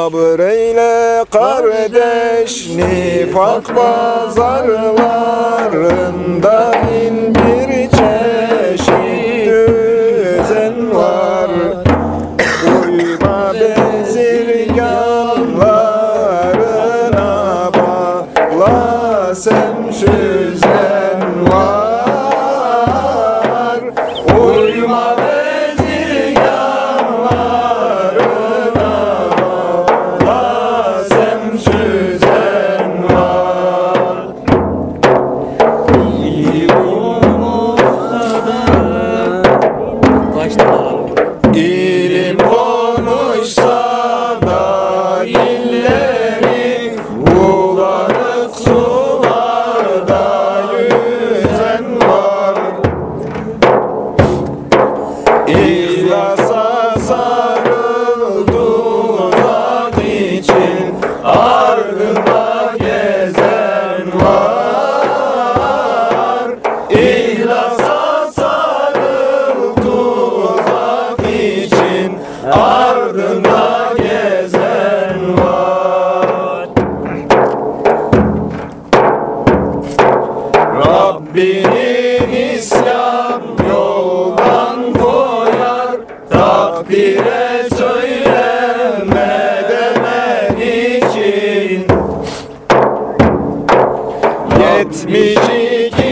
Sabır eyle kardeş nifak pazarlarında bin bir çeşit düzen var. Uyma bezirganlarına bağla sen İhlasa sarıl tuzak için ardında gezen var. Rabbinin isyan yoldan koyar Takdire söyleme demen için. Yetmiş iki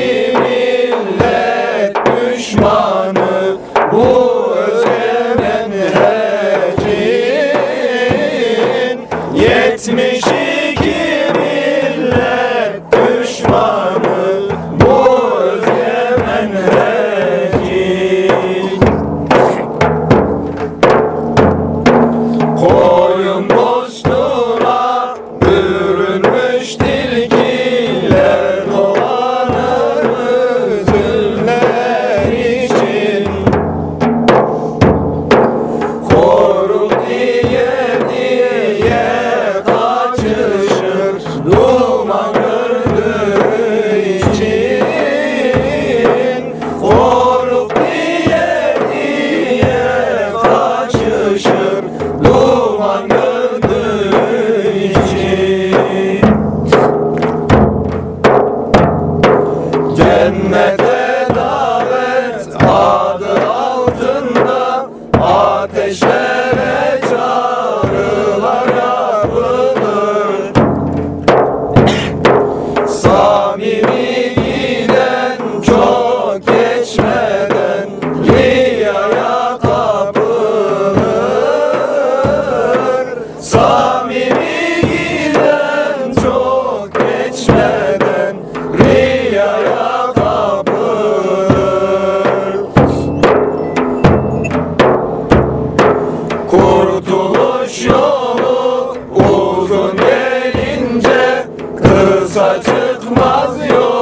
Yetmiş iki millet düşmanı altında Kısa çıkmaz yollara